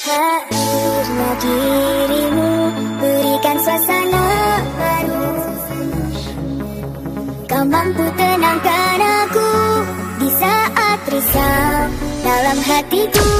Hadirnya dirimu berikan suasana baru. Kau mampu tenangkan aku di saat risau dalam hatiku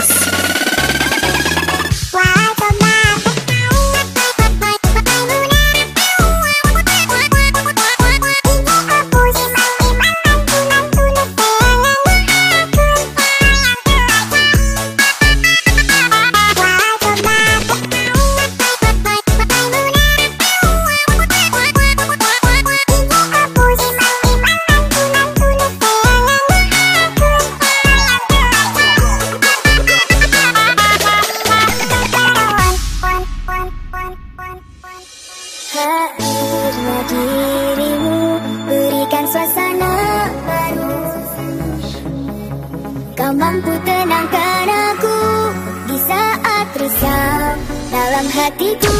Kau mampu tenangkan aku di saat risau dalam hatiku